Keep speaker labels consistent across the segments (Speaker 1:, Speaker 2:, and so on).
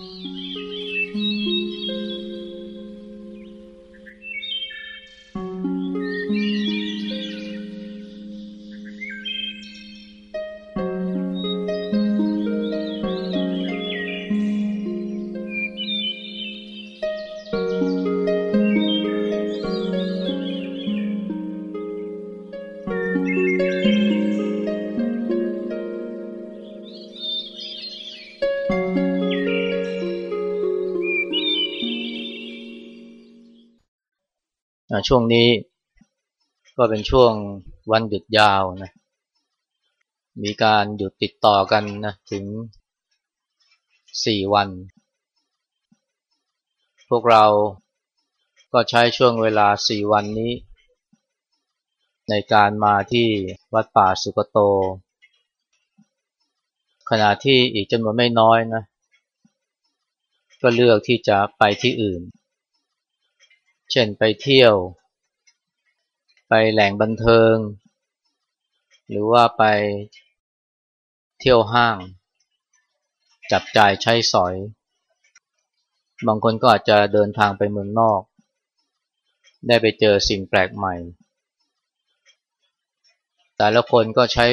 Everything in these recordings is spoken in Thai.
Speaker 1: Mm-hmm. ช่วงนี้ก็เป็นช่วงวันหยุดยาวนะมีการหยุดติดต่อกันนะถึงสี่วัน พวกเราก็ใช้ช่วงเวลาสี่วันนี้ ในการมาที่วัดป่าสุกโต ขณะที่อีกจำนวนไม่น้อยนะ ก็เลือกที่จะไปที่อื่น เช่นไปเที่ยว ไปแหล่งบันเทิง หรือว่าไปเที่ยวห้าง จับจ่ายใช้สอย บางคนก็อาจจะเดินทางไปเมืองนอก ได้ไปเจอสิ่งแปลกใหม่ แต่ละคนก็ใช้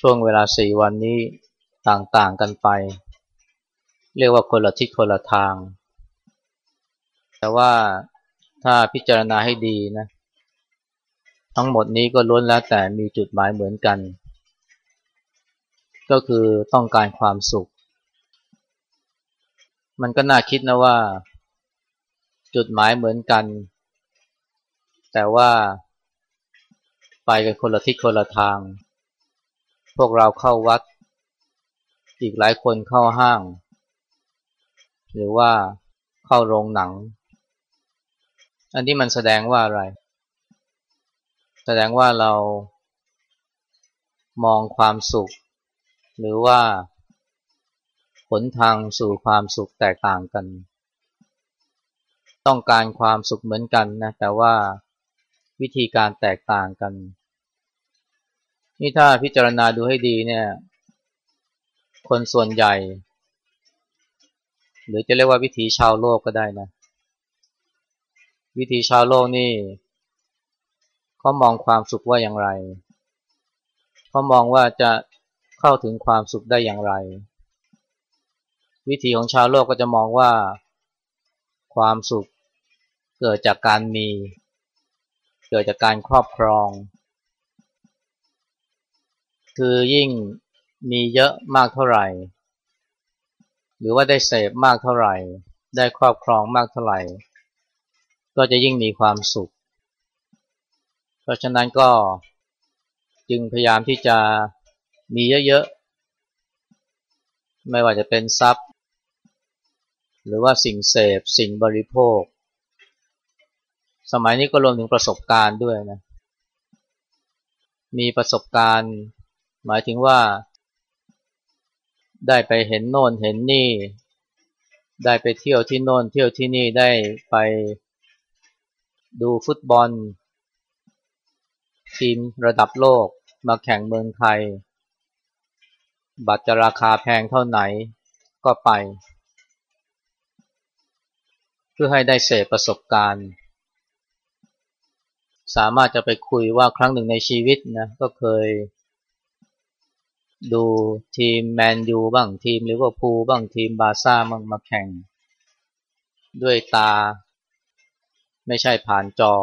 Speaker 1: ช่วงเวลาสี่วันนี้ต่างๆกันไป เรียกว่าคนละทิศคนละทาง แต่ว่า ถ้าพิจารณาให้ดีนะ ทั้งหมดนี้ก็ล้วนแล้วแต่มีจุดหมายเหมือนกัน ก็คือต้องการความสุข มันก็น่าคิดนะว่า จุดหมายเหมือนกัน แต่ว่าไปกันคนละทิศคนละทาง พวกเราเข้าวัด อีกหลายคนเข้าห้าง หรือว่าเข้าโรงหนัง อันนี้มันแสดงว่าอะไร แสดงว่าเรามองความสุข หรือว่าผลทางสู่ความสุขแตกต่างกัน ต้องการความสุขเหมือนกันนะ แต่ว่าวิธีการแตกต่างกัน นี่ถ้าพิจารณาดูให้ดีเนี่ย คนส่วนใหญ่ หรือจะเรียกว่าวิถีชาวโลกก็ได้นะ วิถีชาวโลกนี่เขามองความสุขว่าอย่างไรเขามองว่าจะเข้าถึงความสุขได้อย่างไร วิธีของชาวโลกก็จะมองว่า ความสุขเกิดจากการมี เกิดจากการครอบครอง คือยิ่งมีเยอะมากเท่าไหร่ หรือว่าได้เสพมากเท่าไหร่ ได้ครอบครองมากเท่าไหร่ ก็จะยิ่งมีความสุข เพราะฉะนั้นก็จึงพยายามที่จะมีเยอะๆ ไม่ว่าจะเป็นทรัพย์ หรือว่าสิ่งเสพสิ่งบริโภค สมัยนี้ก็รวมถึงประสบการณ์ด้วยนะ มีประสบการณ์ หมายถึงว่า ได้ไปเห็นโน่นเห็นนี่ ได้ไปเที่ยวที่โน่นเที่ยวที่นี่ได้ไป ดูฟุตบอล ทีมระดับโลกมาแข่งเมืองไทย บัตรจะราคาแพงเท่าไหนก็ไป เพื่อให้ได้เสพประสบการณ์ สามารถจะไปคุยว่าครั้งหนึ่งในชีวิตนะก็เคย ดูทีมแมนยูบ้างทีมลิเวอร์พูลบ้างทีมบาซ่าบ้างมาแข่ง ด้วยตา ไม่ใช่ผ่านจอ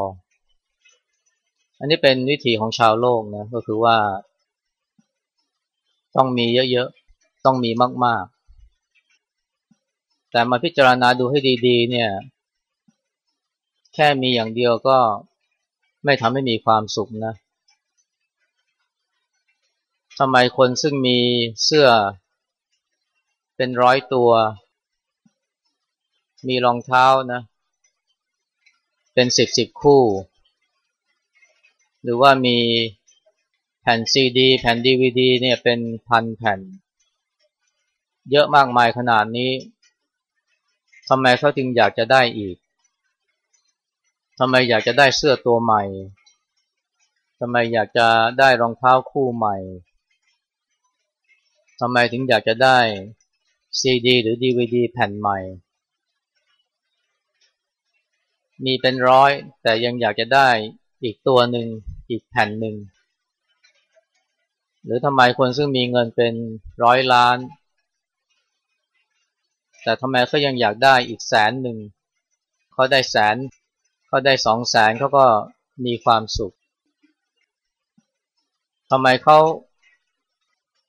Speaker 1: อันนี้เป็นวิธีของชาวโลกนะก็คือว่า ต้องมีเยอะๆ ต้องมีมากๆ แต่มาพิจารณาดูให้ดีๆ เนี่ย แค่มีอย่างเดียวก็ไม่ทำให้มีความสุขนะทำไมคนซึ่งมีเสื้อเป็นร้อยตัว มีรองเท้านะ เป็นสิบสิบคู่ หรือว่ามีแผ่นซีดีแผ่นดีวดีเนี่ยเป็นพันแผ่น เยอะมากมายขนาดนี้ทำไมเขาจึงอยากจะได้อีกทำไมอยากจะได้เสื้อตัวใหม่ทำไมอยากจะได้รองเท้าคู่ใหม่ทำไมถึงอยากจะได้ซีดีหรือดีวดีแผ่นใหม่ มีเป็นร้อย แต่ยังอยากจะได้อีกตัวหนึ่งอีกแผ่นหนึ่ง หรือทำไมคนซึ่งมีเงินเป็นร้อยล้าน แต่ทำไมเขายังอยากได้อีกแสนหนึ่งเขาได้แสนเขาได้สองแสนเขาก็มีความสุขทำไมเขา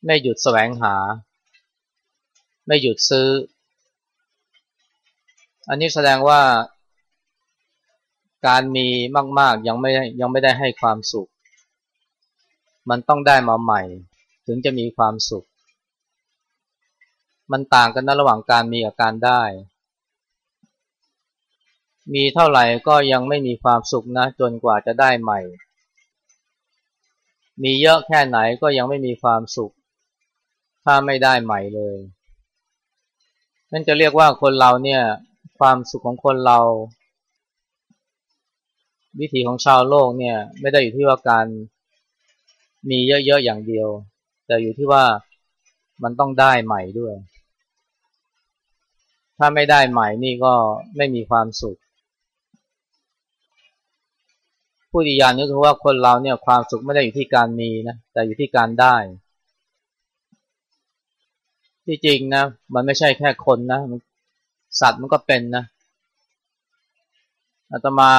Speaker 1: ไม่หยุดแสวงหา ไม่หยุดซื้อ อันนี้แสดงว่า การมีมาก ๆ ยังไม่ยังไม่ได้ให้ความสุข มันต้องได้มาใหม่ ถึงจะมีความสุข มันต่างกันนะระหว่างการมีกับการได้ มีเท่าไหร่ก็ยังไม่มีความสุขนะ จนกว่าจะได้ใหม่ มีเยอะแค่ไหนก็ยังไม่มีความสุข ถ้าไม่ได้ใหม่เลยนั่นจะเรียกว่าคนเราเนี่ย ความสุขของคนเรา วิถีของชาวโลกเนี่ย ไม่ได้อยู่ที่ว่าการมีเยอะๆอย่างเดียว แต่อยู่ที่ว่ามันต้องได้ใหม่ด้วย ถ้าไม่ได้ใหม่นี่ก็ไม่มีความสุข ผู้ดียานนึกคือว่าคนเราเนี่ยความสุขไม่ได้อยู่ที่การมีนะแต่อยู่ที่การได้ ที่จริงนะมันไม่ใช่แค่คนนะสัตว์มันก็เป็นนะอาตมา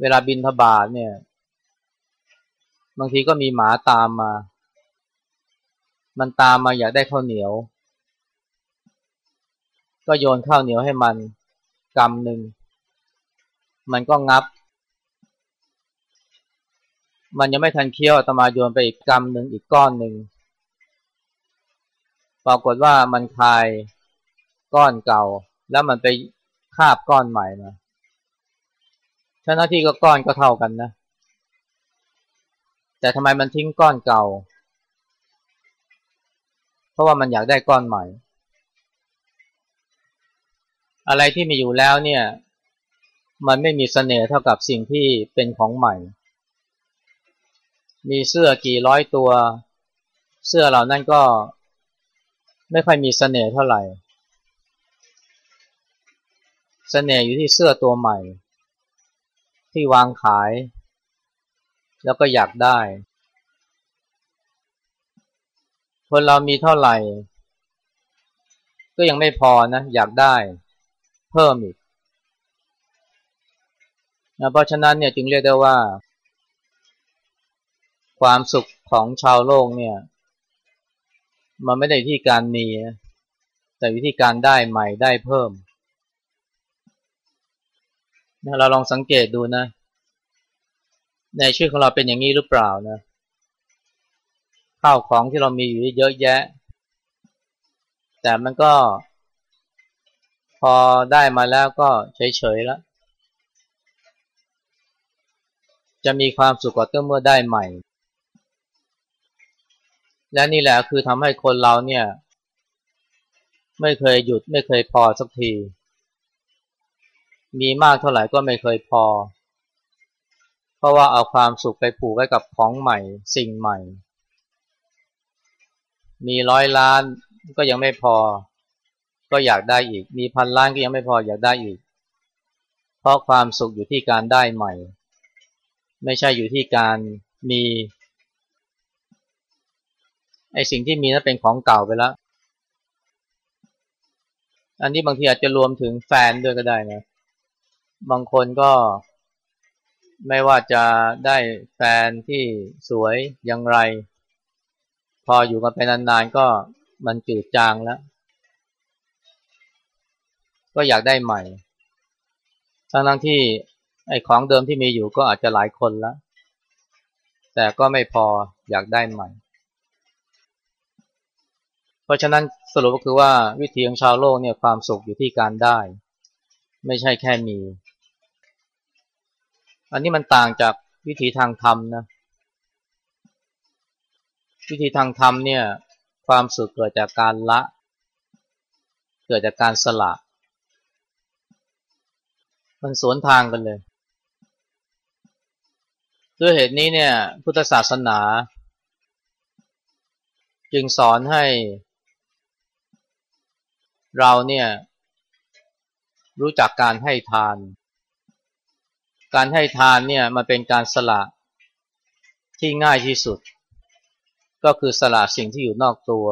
Speaker 1: เวลาบินทบาทเนี่ย บางทีก็มีหมาตามมา มันตามมาอยากได้ข้าวเหนียว ก็โยนข้าวเหนียวให้มันกำหนึ่ง มันก็งับ มันยังไม่ทันเคี้ยวตมาโยนไปอีกกำหนึ่งอีกก้อนหนึ่งปรากฏว่ามันคายก้อนเก่า แล้วมันไปคาบก้อนใหม่มา หน้าที่ก็ก้อนก็เท่ากันนะ แต่ทำไมมันทิ้งก้อนเก่า เพราะว่ามันอยากได้ก้อนใหม่ อะไรที่มีอยู่แล้วเนี่ย มันไม่มีเสน่ห์เท่ากับสิ่งที่เป็นของใหม่ มีเสื้อกี่ร้อยตัว เสื้อเหล่านั้นก็ไม่ค่อยมีเสน่ห์เท่าไหร่เสน่ห์อยู่ที่เสื้อตัวใหม่ ที่วางขาย แล้วก็อยากได้ คนเรามีเท่าไหร่ ก็ยังไม่พอนะ อยากได้ เพิ่มอีกนะเพราะฉะนั้นเนี่ยจึงเรียกได้ว่า ความสุขของชาวโลกเนี่ย มันไม่ได้ที่การมี แต่วิธีการได้ใหม่ได้เพิ่ม เราลองสังเกตดูนะ ในชีวิตของเราเป็นอย่างนี้หรือเปล่านะ ข้าวของที่เรามีอยู่เยอะแยะ แต่มันก็ พอได้มาแล้วก็เฉยๆแล้ว จะมีความสุขกว่เมื่อได้ใหม่ และนี่แหละคือทำให้คนเราเนี่ย ไม่เคยหยุดไม่เคยพอสักที มีมากเท่าไหร่ก็ไม่เคยพอ เพราะว่าเอาความสุขไปผูกไว้กับของใหม่ สิ่งใหม่ มีร้อยล้านก็ยังไม่พอ ก็อยากได้อีก มีพันล้านก็ยังไม่พออยากได้อีก เพราะความสุขอยู่ที่การได้ใหม่ ไม่ใช่อยู่ที่การมีไอสิ่งที่มีนั้นเป็นของเก่าไปแล้ว อันนี้บางทีอาจจะรวมถึงแฟนด้วยก็ได้นะ บางคนก็ไม่ว่าจะได้แฟนที่สวยอย่างไร พออยู่กันไปนานๆก็มันจืดจางแล้ว ก็อยากได้ใหม่ ทั้งทั้งที่ไอ้ของเดิมที่มีอยู่ก็อาจจะหลายคนแล้ว แต่ก็ไม่พออยากได้ใหม่ เพราะฉะนั้นสรุปก็คือว่าวิธีของชาวโลกเนี่ยความสุขอยู่ที่การได้ ไม่ใช่แค่มี อันนี้มันต่างจากวิธีทางธรรมนะวิธีทางธรรมเนี่ยความสุขเกิดจากการละ เกิดจากการสละ มันสวนทางกันเลยด้วยเหตุนี้เนี่ยพุทธศาสนา จึงสอนให้ เราเนี่ย รู้จักการให้ทาน การให้ทานเนี่ยมันเป็นการสละที่ง่ายที่สุด ก็คือสละสิ่งที่อยู่นอกตัว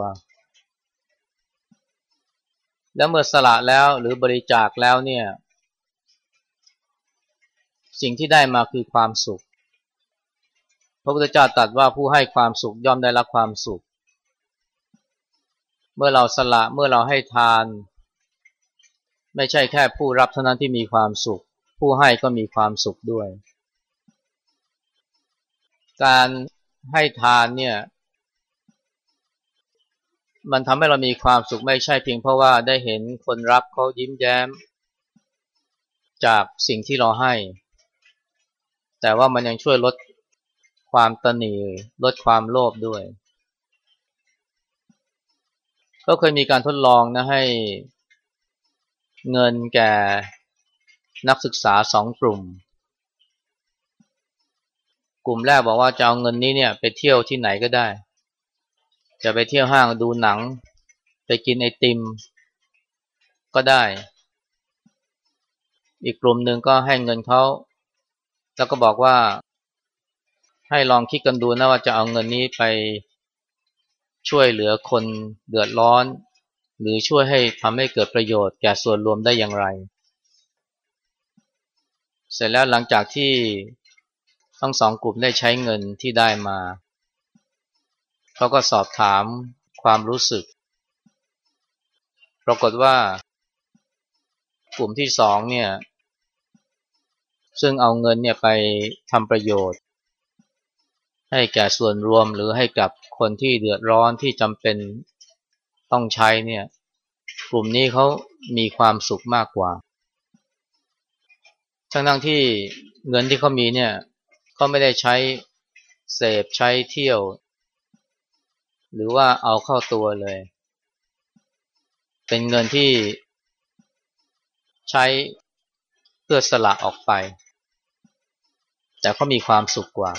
Speaker 1: แล้วเมื่อสละแล้วหรือบริจาคแล้วเนี่ย สิ่งที่ได้มาคือความสุข พระพุทธเจ้าตรัสว่าผู้ให้ความสุขย่อมได้รับความสุข เมื่อเราสละเมื่อเราให้ทาน ไม่ใช่แค่ผู้รับเท่านั้นที่มีความสุข ผู้ให้ก็มีความสุขด้วย การให้ทานเนี่ย มันทำให้เรามีความสุขไม่ใช่เพียงเพราะว่าได้เห็นคนรับเขายิ้มแย้ม จากสิ่งที่เราให้ แต่ว่ามันยังช่วยลดความตนีลดความโลภด้วย ก็เคยมีการทดลองนะให้ เงินแก่นักศึกษาสองกลุ่ม กลุ่มแรกบอกว่าจะเอาเงินนี้เนี่ยไปเที่ยวที่ไหนก็ได้ จะไปเที่ยวห้างดูหนัง ไปกินไอติม ก็ได้ อีกกลุ่มหนึ่งก็ให้เงินเขาแล้วก็บอกว่า ให้ลองคิดกันดูนะว่าจะเอาเงินนี้ไปช่วยเหลือคนเดือดร้อน หรือช่วยให้ทำให้เกิดประโยชน์แก่ส่วนรวมได้อย่างไร เสร็จแล้วหลังจากที่ทั้งสองกลุ่มได้ใช้เงินที่ได้มาเขาก็สอบถามความรู้สึก ปรากฏว่ากลุ่มที่สองเนี่ยซึ่งเอาเงินเนี่ยไปทำประโยชน์ ให้แก่ส่วนรวมหรือให้กับคนที่เดือดร้อนที่จำเป็น ต้องใช้เนี่ย กลุ่มนี้เขามีความสุขมากกว่า ทั้งทั้งที่เงินที่เขามีเนี่ยเขาไม่ได้ใช้เสพใช้เที่ยว หรือว่าเอาเข้าตัวเลย เป็นเงินที่ใช้เพื่อสละออกไป แต่เขามีความสุขกว่า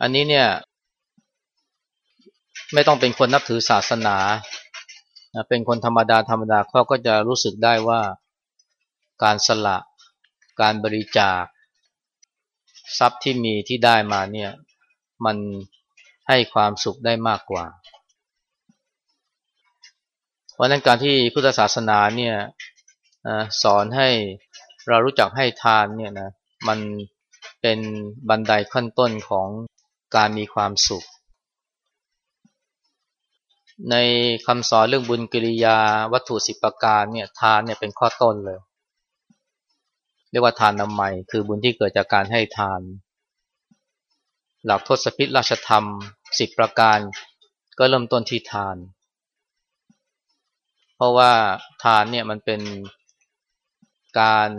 Speaker 1: อันนี้เนี่ย ไม่ต้องเป็นคนนับถือศาสนาเป็นคนธรรมดาธรรมดาเขาก็จะรู้สึกได้ว่าการสละการบริจาค ทรัพย์ที่มีที่ได้มาเนี่ยมันให้ความสุขได้มากกว่า เพราะนั้นการที่พุทธศาสนาเนี่ยสอนให้เรารู้จักให้ทานเนี่ยนะมันเป็นบันไดขั้นต้นของการมีความสุข ในคำสอนเรื่องบุญกิริยาวัตถุสิบประการเนี่ยทานเนี่ยเป็นข้อต้นเลย เรียกว่าทานนำใหม่ คือบุญที่เกิดจากการให้ทาน หลักทศพิธราชธรรมสิบประการ ก็เริ่มต้นที่ทาน เพราะว่าทานเนี่ยมันเป็นการ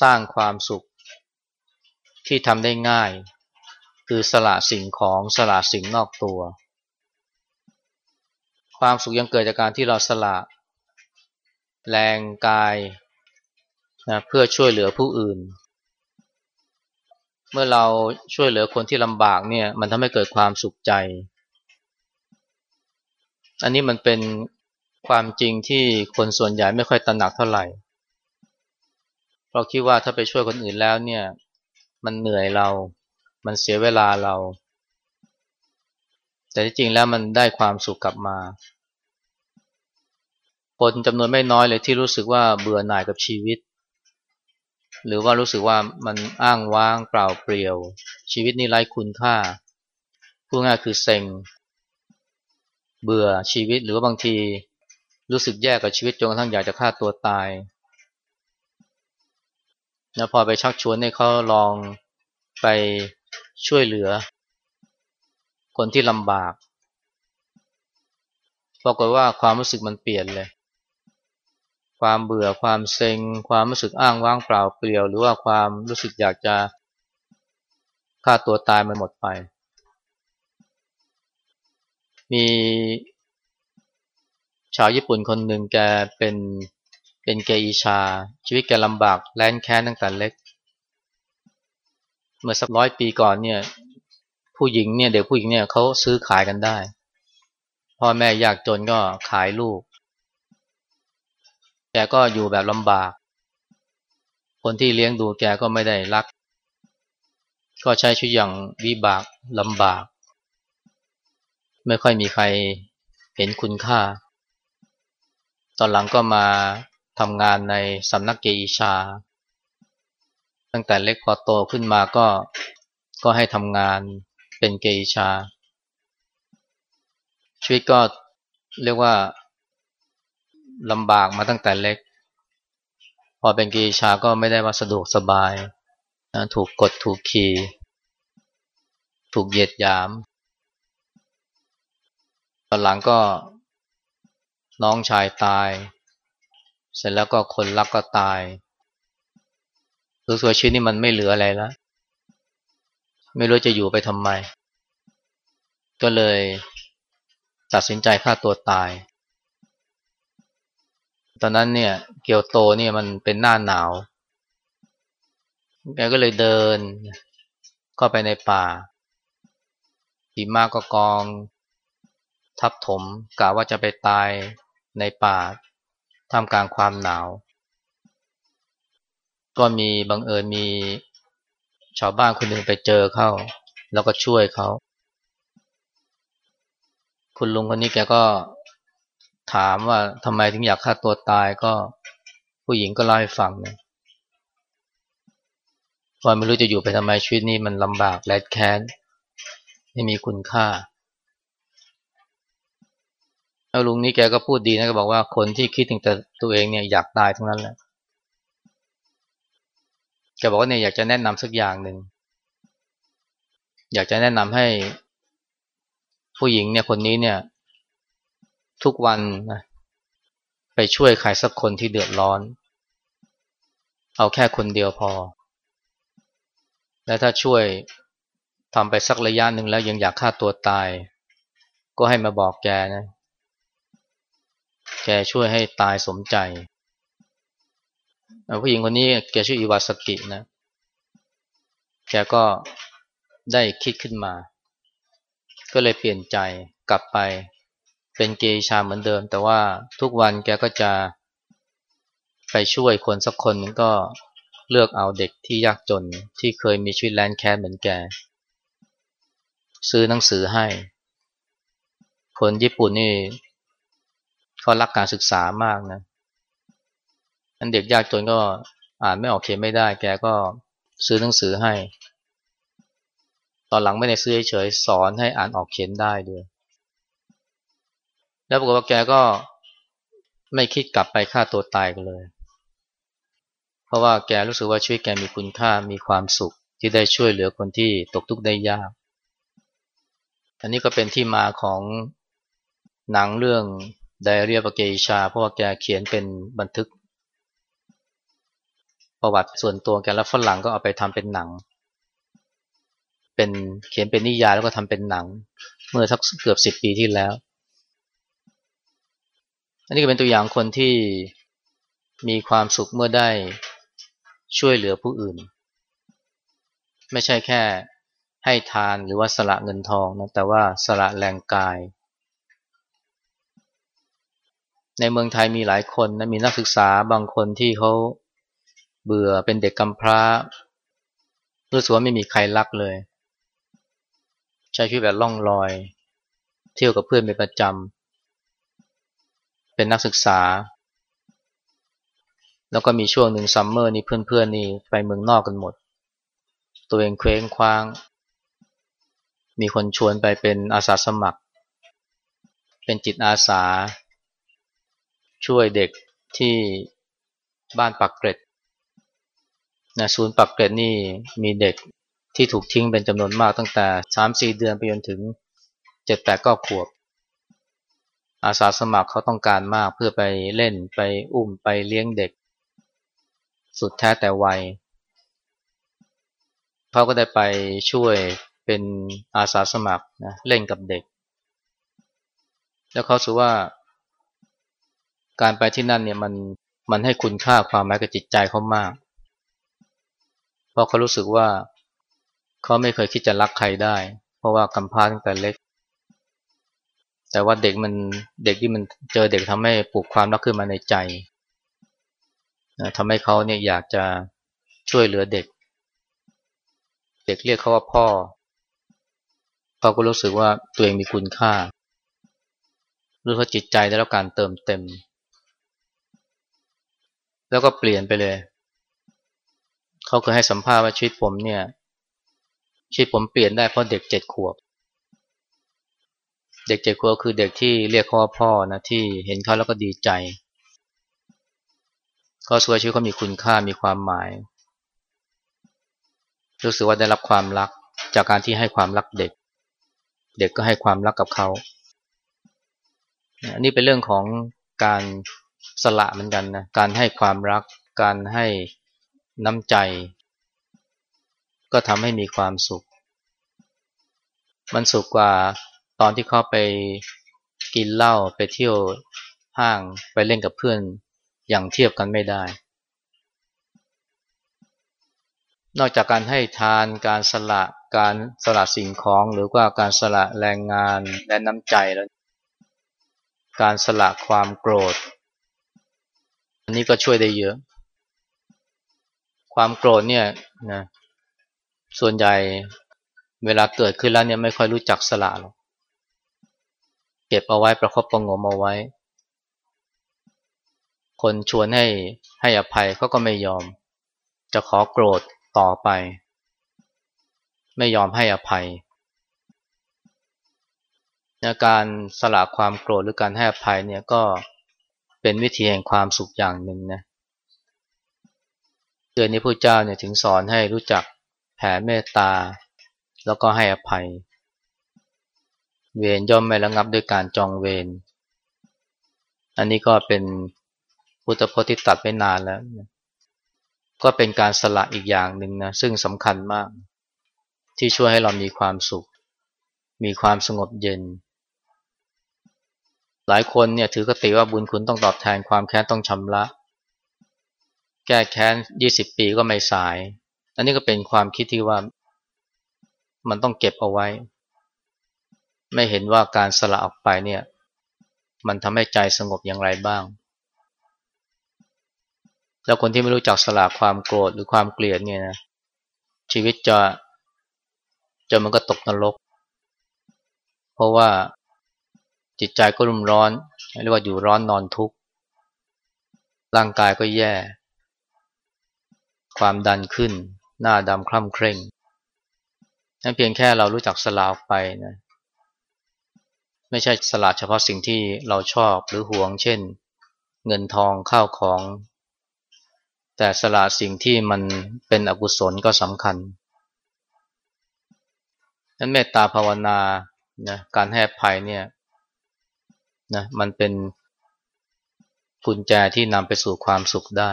Speaker 1: สร้างความสุขที่ทำได้ง่าย คือสละสิ่งของสละสิ่งนอกตัว ความสุขยังเกิดจากการที่เราสละแรงกายนะเพื่อช่วยเหลือผู้อื่น เมื่อเราช่วยเหลือคนที่ลำบากเนี่ยมันทำให้เกิดความสุขใจ อันนี้มันเป็นความจริงที่คนส่วนใหญ่ไม่ค่อยตระหนักเท่าไหร่เพราะคิดว่าถ้าไปช่วยคนอื่นแล้วเนี่ยมันเหนื่อยเรา มันเสียเวลาเรา แต่ที่จริงแล้วมันได้ความสุขกลับมา คนจำนวนไม่น้อยเลยที่รู้สึกว่าเบื่อหน่ายกับชีวิต หรือว่ารู้สึกว่ามันอ้างว้างเปล่าเปลี่ยว ชีวิตนี้ไร้คุณค่าพูดง่ายคือเซ็งเบื่อชีวิตหรือว่าบางทีรู้สึกแย่กับชีวิตจนกระทั่งอยากจะฆ่าตัวตายนะพอไปชักชวนให้เขาลองไปช่วยเหลือ คนที่ลำบากปรากฏว่าความรู้สึกมันเปลี่ยนเลย ความเบื่อความเซ็ง ความรู้สึกอ้างว้างเปล่าเปลี่ยว หรือว่าความรู้สึกอยากจะฆ่าตัวตายมันหมดไป มีชาวญี่ปุ่นคนหนึ่งแกเป็นเป็นเกอิชา ชีวิตแกลำบากแลนแค้นตั้งแต่เล็ก เมื่อสักร้อยปีก่อนเนี่ย ผู้หญิงเนี่ยเด็กผู้หญิงเนี่ยเขาซื้อขายกันได้พ่อแม่ยากจนก็ขายลูก แกก็อยู่แบบลำบาก คนที่เลี้ยงดูแกก็ไม่ได้รัก ก็ใช้ชีวิตอย่างวิบากลำบาก ไม่ค่อยมีใครเห็นคุณค่า ตอนหลังก็มาทำงานในสำนักเกอิชา ตั้งแต่เล็กพอโตขึ้นมาก็ก็ให้ทำงานเป็นเกอิชา ชีวิตก็เรียกว่า ลำบากมาตั้งแต่เล็ก พอเป็นกีชาก็ไม่ได้ว่าสะดวกสบายนะถูกกดถูกขี่ถูกเหยียดหยาม ตอนหลังก็น้องชายตาย เสร็จแล้วก็คนรักก็ตายรู้สึกชีวิตนี้มันไม่เหลืออะไรแล้ว ไม่รู้จะอยู่ไปทำไม ก็เลยตัดสินใจฆ่าตัวตาย ตอนนั้นเนี่ย เกียวโตเนี่ยมันเป็นหน้าหนาวแกก็เลยเดินก็ไปในป่าหิมะก็กอง ทับถมกะว่าจะไปตายในป่าท่ามกลางความหนาว ก็มีบังเอิญมีชาวบ้านคนหนึ่งไปเจอเข้า แล้วก็ช่วยเขา คุณลุงคนนี้แกก็ ถามว่าทำไมถึงอยากฆ่าตัวตายก็ผู้หญิงก็เล่าให้ฟังนะว่าไม่รู้จะอยู่ไปทำไมชีวิตนี้มันลำบากแรดแค้นไม่มีคุณค่าแล้วลุงนี้แกก็พูดดีนะก็บอกว่าคนที่คิดถึงแต่ตัวเองเนี่ยอยากตายทั้งนั้นแหละแกบอกว่าเนี่ยอยากจะแนะนำสักอย่างหนึ่งอยากจะแนะนำให้ผู้หญิงเนี่ยคนนี้เนี่ย ทุกวันนะไปช่วยใครสักคนที่เดือดร้อน เอาแค่คนเดียวพอ และถ้าช่วยทำไปสักระยะหนึ่งแล้วยังอยากฆ่าตัวตาย ก็ให้มาบอกแกนะ แกช่วยให้ตายสมใจผู้หญิงคนนี้แกชื่ออิวาสกินะ แกก็ได้คิดขึ้นมา ก็เลยเปลี่ยนใจกลับไป เป็นเกย์ชาเหมือนเดิม แต่ว่าทุกวันแกก็จะไปช่วยคนสักคนนึงก็เลือกเอาเด็กที่ยากจนที่เคยมีชีวิตแลนแคสเหมือนแก ซื้อหนังสือให้ คนญี่ปุ่นนี่เขารักการศึกษามากนะอันเด็กยากจนก็อ่านไม่ออกเขียนไม่ได้ แกก็ซื้อหนังสือให้ ตอนหลังไม่ได้ซื้อเฉยสอนให้อ่านออกเขียนได้ด้วย แล้วปรากฏว่าแกก็ไม่คิดกลับไปฆ่าตัวตายกันเลย เพราะว่าแกรู้สึกว่าชีวิตแกมีคุณค่ามีความสุขที่ได้ช่วยเหลือคนที่ตกทุกข์ได้ยาก อันนี้ก็เป็นที่มาของหนังเรื่องไดอารี่ปเกชา เพราะว่าแกเขียนเป็นบันทึก ประวัติส่วนตัวแกแล้วฝรั่งก็เอาไปทำเป็นหนัง เป็นเขียนเป็นนิยายแล้วก็ทำเป็นหนัง เมื่อสักเกือบสิบปีที่แล้ว อันนี้ก็เป็นตัวอย่างคนที่มีความสุขเมื่อได้ช่วยเหลือผู้อื่น ไม่ใช่แค่ให้ทานหรือว่าสละเงินทองนะแต่ว่าสละแรงกาย ในเมืองไทยมีหลายคนนะมีนักศึกษาบางคนที่เขาเบื่อเป็นเด็กกำพร้ารู้สึกว่าไม่มีใครรักเลย ใช้ชีวิตแบบล่องลอย เที่ยวกับเพื่อนเป็นประจำ เป็นนักศึกษา แล้วก็มีช่วงหนึ่ง summer นี่เพื่อนๆนี่ไปเมืองนอกกันหมด ตัวเองเคว้งคว้าง มีคนชวนไปเป็นอาสาสมัคร เป็นจิตอาสา ช่วยเด็กที่บ้านปักเกร็ดนะศูนย์ปักเกร็ดนี่มีเด็กที่ถูกทิ้งเป็นจำนวนมากตั้งแต่สามสี่เดือนไปจนถึงเจ็ดแปดก็ขวบ อาสาสมัครเขาต้องการมากเพื่อไปเล่นไปอุ้มไปเลี้ยงเด็ก สุดแท้แต่วัยเขาก็ได้ไปช่วยเป็นอาสาสมัครนะเล่นกับเด็ก แล้วเขาสูว่า การไปที่นั่นเนี่ยมันมันให้คุณค่าความหมายกับจิตใจเขามาก เพราะเขารู้สึกว่าเขาไม่เคยคิดจะรักใครได้ เพราะว่ากำพร้าตั้งแต่เล็ก แต่ว่าเด็กมันเด็กที่มันเจอเด็กทำให้ปลูกความรักขึ้นมาในใจทำให้เขาเนี่ยอยากจะช่วยเหลือเด็ก เด็กเรียกเขาว่าพ่อเขาก็รู้สึกว่าตัวเองมีคุณค่า รู้ว่าจิตใจได้รับการเติมเต็ม แล้วก็เปลี่ยนไปเลย เขาเคยให้สัมภาษณ์ว่าชีวิตผมเนี่ยชีวิตผมเปลี่ยนได้เพราะเด็กเจ็ดขวบ เด็กเจ็ดขวบคือเด็กที่เรียกเขาว่าพ่อนะที่เห็นเขาแล้วก็ดีใจเขาสวยชีวิตเขามีคุณค่ามีความหมาย รู้สึกว่าได้รับความรักจากการที่ให้ความรักเด็ก เด็กก็ให้ความรักกับเขาอันนี้เป็นเรื่องของการสละเหมือนกันนะการให้ความรัก การให้น้ำใจ ก็ทำให้มีความสุข มันสุขกว่า ตอนที่เขาไปกินเหล้าไปเที่ยวห้างไปเล่นกับเพื่อนอย่างเทียบกันไม่ได้ นอกจากการให้ทานการสละการสละสิ่งของหรือว่าการสละแรงงานและน้ำใจแล้ว การสละความโกรธ อันนี้ก็ช่วยได้เยอะ ความโกรธเนี่ยนะส่วนใหญ่เวลาเกิดขึ้นแล้วเนี่ยไม่ค่อยรู้จักสละหรอก เก็บเอาไว้ประคบประงมเอาไว้ คนชวนให้ให้อภัยเขาก็ไม่ยอม จะขอโกรธต่อไป ไม่ยอมให้อภัยนะการสละความโกรธหรือการให้อภัยเนี่ยก็เป็นวิธีแห่งความสุขอย่างหนึ่งนะเดือนนี้พระเจ้าเนี่ยถึงสอนให้รู้จักแผ่เมตตา แล้วก็ให้อภัย เวรย่อมไม่ระงับด้วยการจองเวร อันนี้ก็เป็นพุทธพจน์ที่ตัดไปนานแล้ว ก็เป็นการสละอีกอย่างหนึ่งนะซึ่งสำคัญมาก ที่ช่วยให้เรามีความสุข มีความสงบเย็น หลายคนเนี่ยถือกติว่าบุญคุณต้องตอบแทนความแค้นต้องชำระ แก้แค้นยี่สิบปีก็ไม่สาย อันนี้ก็เป็นความคิดที่ว่ามันต้องเก็บเอาไว้ ไม่เห็นว่าการสละออกไปเนี่ย มันทำให้ใจสงบอย่างไรบ้าง แล้วคนที่ไม่รู้จักสละความโกรธหรือความเกลียดเนี่ยนะชีวิตจะจะมันก็ตกนรก เพราะว่าจิตใจก็รุ่มร้อนเรียกว่าอยู่ร้อนนอนทุกข์ร่างกายก็แย่ ความดันขึ้น หน้าดำคล่ำเคร่งนั่นเพียงแค่เรารู้จักสละออกไปนะ ไม่ใช่สละเฉพาะสิ่งที่เราชอบหรือหวง เช่น เงินทองข้าวของ แต่สละสิ่งที่มันเป็นอกุศลก็สำคัญนั้นเมตตาภาวนานะการให้ภัยเนี่ยนะมันเป็นกุญแจที่นำไปสู่ความสุขได้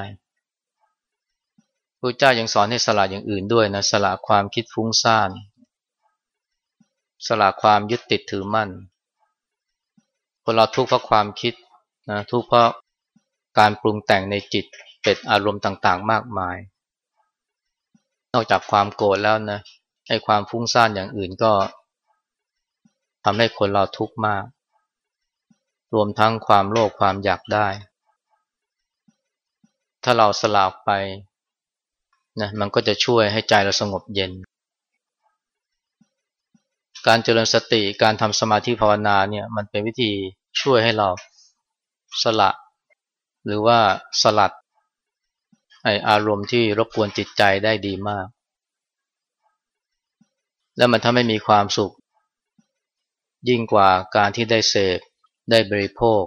Speaker 1: พระเจ้ายังสอนให้สละอย่างอื่นด้วยนะสละความคิดฟุ้งซ่าน สละความยึดติดถือมั่น คนเราทุกข์เพราะความคิดนะทุกข์เพราะการปรุงแต่งในจิตเป็นอารมณ์ต่างๆ มากมาย นอกจากความโกรธแล้วนะให้ความฟุ้งซ่านอย่างอื่นก็ทำให้คนเราทุกข์มาก รวมทั้งความโลภความอยากได้ ถ้าเราสลากไปนะมันก็จะช่วยให้ใจเราสงบเย็น การเจริญสติการทำสมาธิภาวนาเนี่ยมันเป็นวิธีช่วยให้เราสละ หรือว่าสลัดไออารมณ์ที่รบกวนจิตใจได้ดีมาก แล้วมันทำให้มีความสุข ยิ่งกว่าการที่ได้เสพได้บริโภค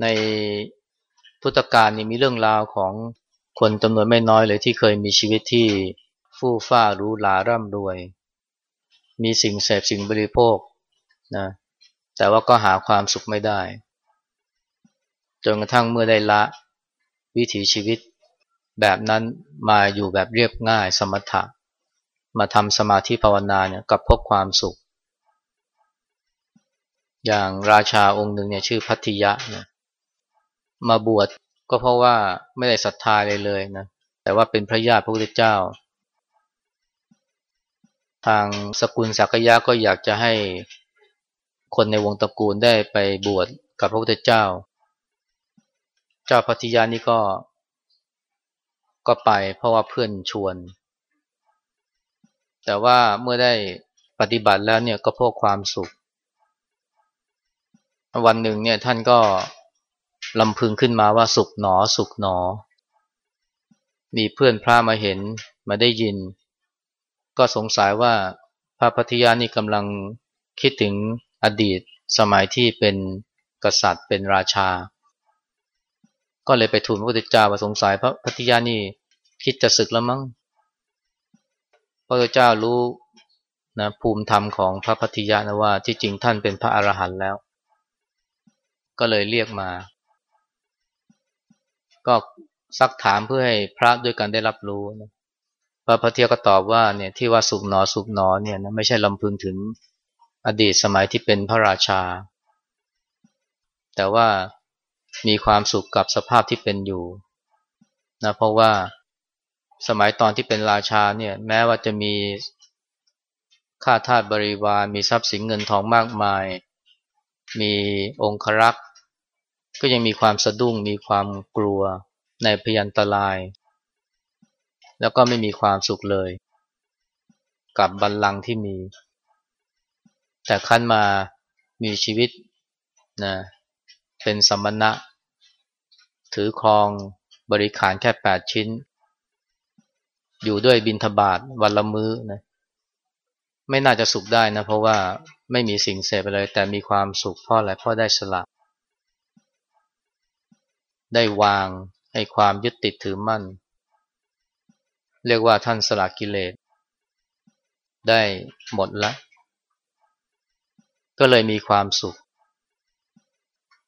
Speaker 1: ในพุทธกาลนี่มีเรื่องราวของคนจำนวนไม่น้อยเลยที่เคยมีชีวิตที่ฟู่ฟ้ารู้ลาร่ำรวย มีสิ่งเสพสิ่งบริโภคนะแต่ว่าก็หาความสุขไม่ได้ จนกระทั่งเมื่อได้ละวิถีชีวิต แบบนั้นมาอยู่แบบเรียบง่ายสมถะ มาทำสมาธิภาวนาเนี่ยกับพบความสุข อย่างราชาองค์หนึ่งเนี่ยชื่อพัทยะนะมาบวชก็เพราะว่าไม่ได้ศรัทธาเลยเลยนะแต่ว่าเป็นพระญาติพระพุทธเจ้า ทางสกุลสักยะก็อยากจะให้คนในวงตระกูลได้ไปบวชกับพระพุทธเจ้า เจ้าพัทยานี่ก็ก็ไปเพราะว่าเพื่อนชวน แต่ว่าเมื่อได้ปฏิบัติแล้วเนี่ยก็พบความสุข วันหนึ่งเนี่ยท่านก็ลำพึงขึ้นมาว่าสุขหนอ สุขหนอ มีเพื่อนพระมาเห็นมาได้ยิน ก็สงสัยว่าพระพัทยานี่กำลังคิดถึงอดีตสมัยที่เป็นกษัตริย์เป็นราชา ก็เลยไปทูลพระพุทธเจ้าว่าสงสัยพระพัทยานี่คิดจะศึกแล้วมั้งพระพุทธเจ้ารู้นะภูมิธรรมของพระพัทยานะว่าที่จริงท่านเป็นพระอรหันต์แล้ว ก็เลยเรียกมา ก็ซักถามเพื่อให้พระด้วยกันได้รับรู้นะ พระพัทยก็ตอบว่าเนี่ยที่ว่าสุกหนอสุกหนอเนี่ยนะไม่ใช่ลำพึงถึงอดีตสมัยที่เป็นพระราชา แต่ว่ามีความสุขกับสภาพที่เป็นอยู่นะเพราะว่าสมัยตอนที่เป็นราชาเนี่ยแม้ว่าจะมีข้าทาสบริวารมีทรัพย์สินเงินทองมากมาย มีองครักษ์ก็ยังมีความสะดุ้งมีความกลัวในพยันตราย แล้วก็ไม่มีความสุขเลย กับบัลลังก์ที่มี แต่ขั้นมามีชีวิตนะเป็นสมณะ ถือครองบริขารแค่แปดชิ้น อยู่ด้วยบินทบาทวันละมื้อนะไม่น่าจะสุขได้นะเพราะว่าไม่มีสิ่งเสพอะไรแต่มีความสุขเพราะอะไรเพราะได้สละ ได้วางให้ความยึดติดถือมั่น เรียกว่าท่านสละกิเลสได้หมดละ ก็เลยมีความสุข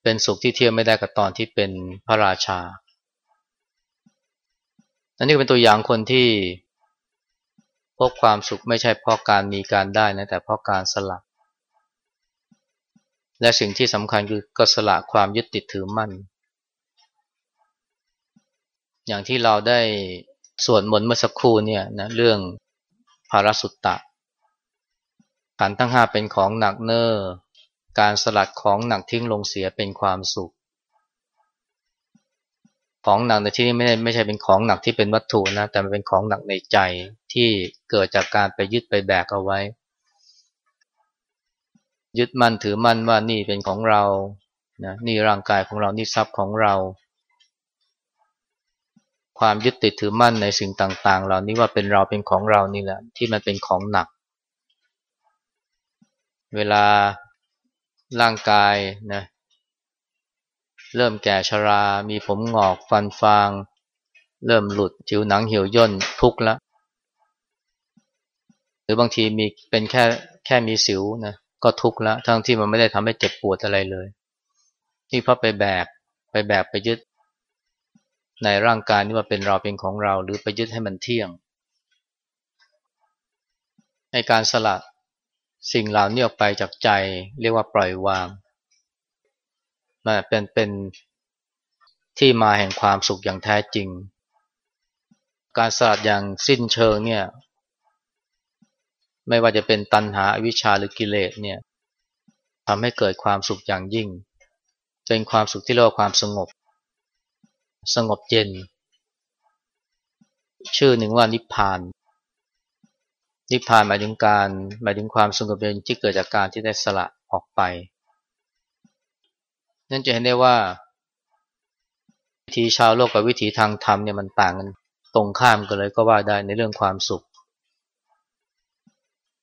Speaker 1: เป็นสุขที่เทียบไม่ได้กับตอนที่เป็นพระราชา อันนี้เป็นตัวอย่างคนที่พบความสุขไม่ใช่เพราะการมีการได้นะแต่เพราะการสละและสิ่งที่สำคัญคือก็สละความยึดติดถือมั่น อย่างที่เราได้ ส่วดมนเมื่อสักครู่เนี่ยนะเรื่องภารสุตตะขันทั้งห้าเป็นของหนักเนอ้อการสลัดของหนักทิ้งลงเสียเป็นความสุข ของหนักในที่นี้ไม่ได้ไม่ใช่เป็นของหนักที่เป็นวัตถุนะแต่มันเป็นของหนักในใจที่เกิดจากการไปยึดไปแบกเอาไว้ ยึดมั่นถือมั่นว่านี่เป็นของเรานะนี่ร่างกายของเรานี่ทรัพย์ของเรา ความยึดติดถือมั่นในสิ่งต่าง ๆ เหล่านี้ว่าเป็นเราเป็นของเรานี่แหละ ที่มันเป็นของหนัก เวลาร่างกายนะเริ่มแก่ชรา มีผมหงอกฟันฟาง เริ่มหลุดผิวหนังเหี่ยวย่นทุกข์ล้วหรือบางทีมีเป็นแค่แค่มีสิวนะก็ทุกข์ล้วทั้งที่มันไม่ได้ทำให้เจ็บปวดอะไรเลยนี่เพราะไปแบกไปแบกไปยึด ในร่างกายนี่ว่าเป็นเราเป็นของเรา หรือไปยึดให้มันเที่ยงในการสละสิ่งเหล่านี้ออกไปจากใจ เรียกว่าปล่อยวางมันเป็นเป็นที่มาแห่งความสุขอย่างแท้จริง การสลัดอย่างสิ้นเชิงเนี่ยไม่ว่าจะเป็นตัณหาอวิชชาหรือกิเลสเนี่ยทำให้เกิดความสุขอย่างยิ่ง เป็นความสุขที่เรียกว่าความสงบ สงบเย็น ชื่อหนึ่งว่านิพพาน นิพพานหมายถึงการหมายถึงความสงบเย็นที่เกิดจากการที่ได้สละออกไป นั่นจะเห็นได้ว่า วิถีชาวโลกกับวิถีทางธรรมเนี่ยมันต่างกันตรงข้ามกันเลยก็ว่าได้ในเรื่องความสุข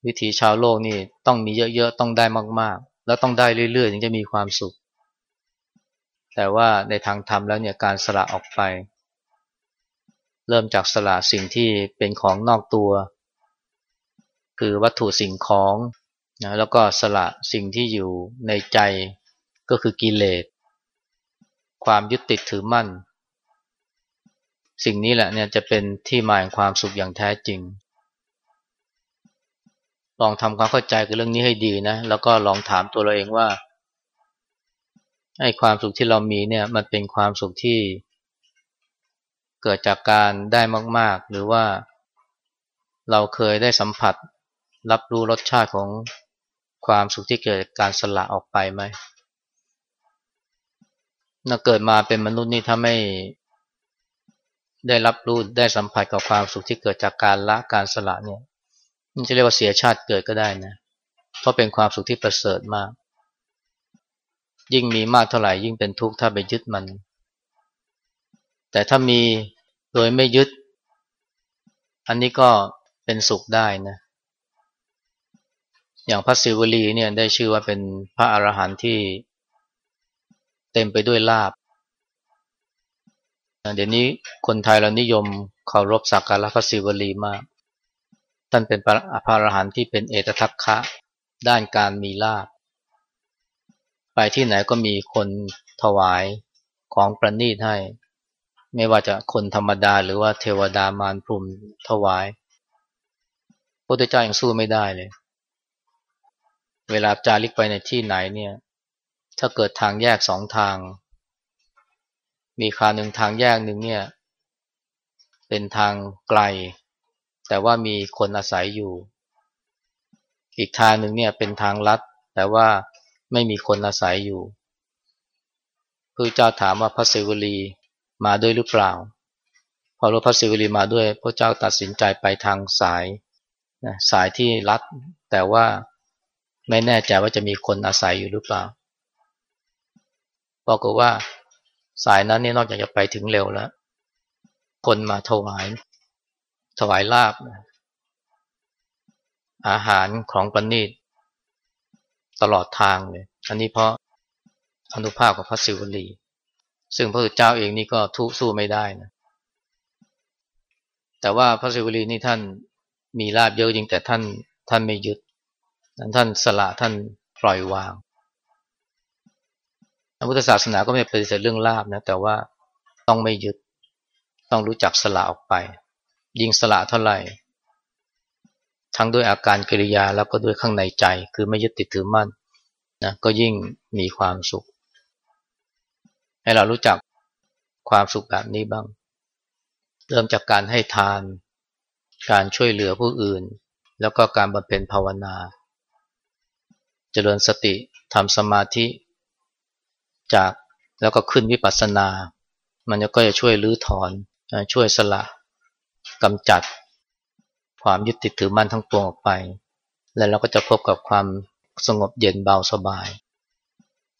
Speaker 1: วิถีชาวโลกนี่ต้องมีเยอะๆต้องได้มากๆ แล้วต้องได้เรื่อยๆถึงจะมีความสุข แต่ว่าในทางธรรมแล้วเนี่ยการสละออกไป เริ่มจากสละสิ่งที่เป็นของนอกตัว คือวัตถุสิ่งของนะแล้วก็สละสิ่งที่อยู่ในใจก็คือกิเลสความยึดติดถือมั่น สิ่งนี้แหละเนี่ยจะเป็นที่มาแห่งความสุขอย่างแท้จริง ลองทำความเข้าใจกับเรื่องนี้ให้ดีนะ แล้วก็ลองถามตัวเราเองว่า ไอ้ความสุขที่เรามีเนี่ยมันเป็นความสุขที่เกิดจากการได้มาก ๆ หรือว่าเราเคยได้สัมผัส รับรู้รสชาติของความสุขที่เกิดการสละออกไปไหมน่าเกิดมาเป็นมนุษย์นี่ถ้าไม่ได้รับรู้ได้สัมผัสกับความสุขที่เกิดจากการละการสละเนี่ยมันจะเรียกว่าเสียชาติเกิดก็ได้นะเพราะเป็นความสุขที่ประเสริฐมาก ยิ่งมีมากเท่าไหร่ยิ่งเป็นทุกข์ถ้าไปยึดมัน แต่ถ้ามีโดยไม่ยึด อันนี้ก็เป็นสุขได้นะ อย่างพระศิวลีเนี่ยได้ชื่อว่าเป็นพระอรหันต์ที่เต็มไปด้วยลาบเดี๋ยวนี้คนไทยเรานิยมเคารพสักการะพระศิวลีมาก ท่านเป็นพระอรหันต์ที่เป็นเอตทัคคะด้านการมีลาบ ไปที่ไหนก็มีคนถวายของประณีตให้ ไม่ว่าจะคนธรรมดาหรือว่าเทวดามารพรมถวายพระพุทธเจ้ายังสู้ไม่ได้เลย เวลาจาริกไปในที่ไหนเนี่ย ถ้าเกิดทางแยกสองทาง มีคาหนึ่งทางแยกหนึ่งเนี่ย เป็นทางไกล แต่ว่ามีคนอาศัยอยู่ อีกทางหนึ่งเนี่ยเป็นทางลัด แต่ว่า ไม่มีคนอาศัยอยู่พระเจ้าถามว่าพระเสวลีมาด้วยหรือเปล่า พอรู้พระเสวลีมาด้วย พระเจ้าตัดสินใจไปทางสายนะสายที่ลัด แต่ว่าไม่แน่ใจว่าจะมีคนอาศัยอยู่หรือเปล่าบอกว่าสายนั้นนี่นอกจากจะไปถึงเร็วแล้ว คนมาถวาย ถวายลาบอาหารของปณีต ตลอดทางเลย อันนี้เพราะอนุภาพของพระศิวลี ซึ่งพระพุทธเจ้าเองนี่ก็ทุสู้ไม่ได้นะ แต่ว่าพระศิวลีนี่ท่านมีลาบเยอะจริงแต่ท่านท่านไม่ยึด ท่านสละท่านปล่อยวางพุทธศาสนาก็ไม่ปฏิเสธเรื่องลาบนะ แต่ว่าต้องไม่ยึด ต้องรู้จักสละออกไป ยิงสละเท่าไหร่ ทั้งด้วยอาการกิริยาแล้วก็ด้วยข้างในใจ คือไม่ยึดติดถือมั่นนะก็ยิ่งมีความสุข ให้เรารู้จักความสุขแบบนี้บ้าง เริ่มจากการให้ทาน การช่วยเหลือผู้อื่น แล้วก็การบำเพ็ญภาวนา เจริญสติทำสมาธิจากแล้วก็ขึ้นวิปัสสนา มันก็จะช่วยรื้อถอนช่วยสละกำจัด ความยึดติดถือมั่นทั้งปวงออกไป แล้วเราก็จะพบกับความสงบเย็นเบาสบาย